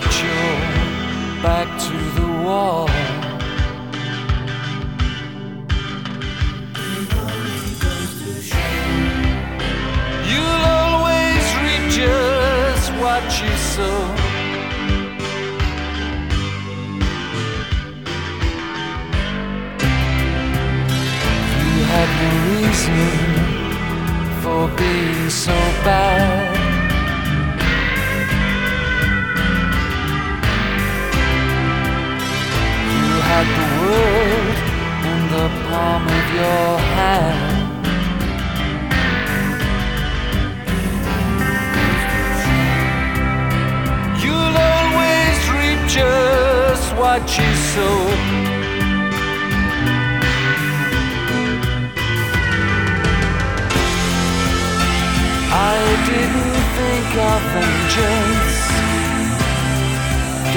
got your back to the wall. You'll always reap just what you sow. You had no reason for being so bad. Had the world in the palm of your hand. You'll always reap just what you sow. I didn't think of vengeance.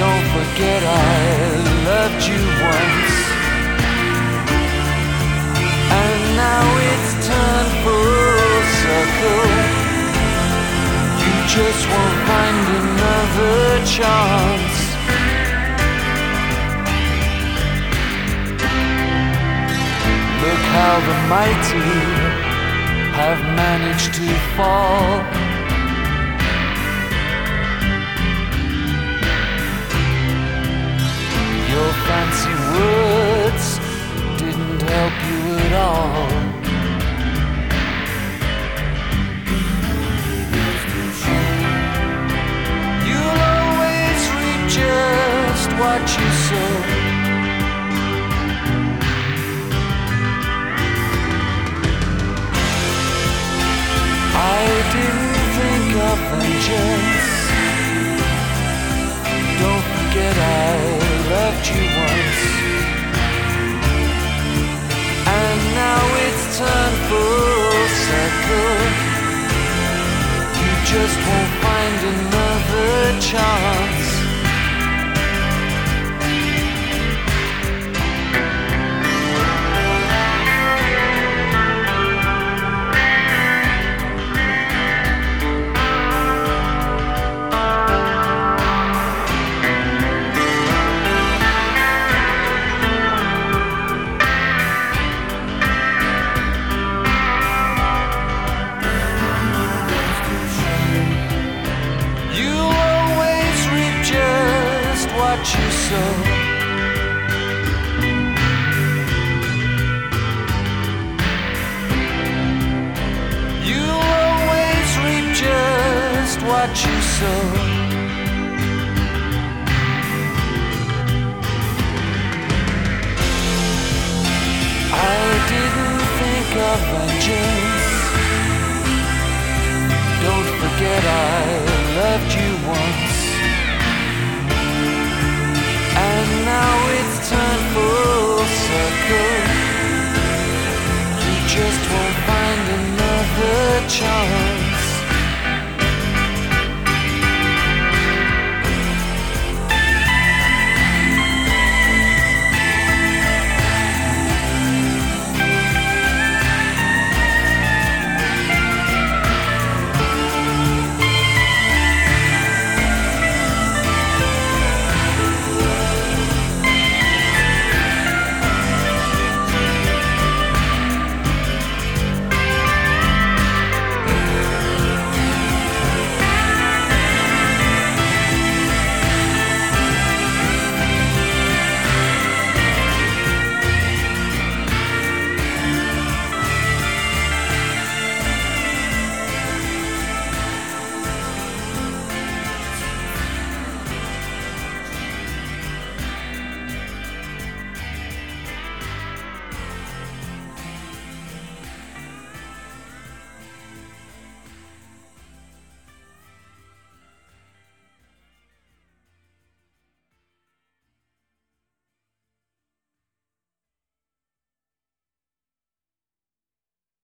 Don't forget I just won't find another chance. Look how the mighty have managed to fall. Vengeance. Don't forget I loved you once. And now it's turned full circle. You just won't find another chance. Sow. You always reap just what you sow.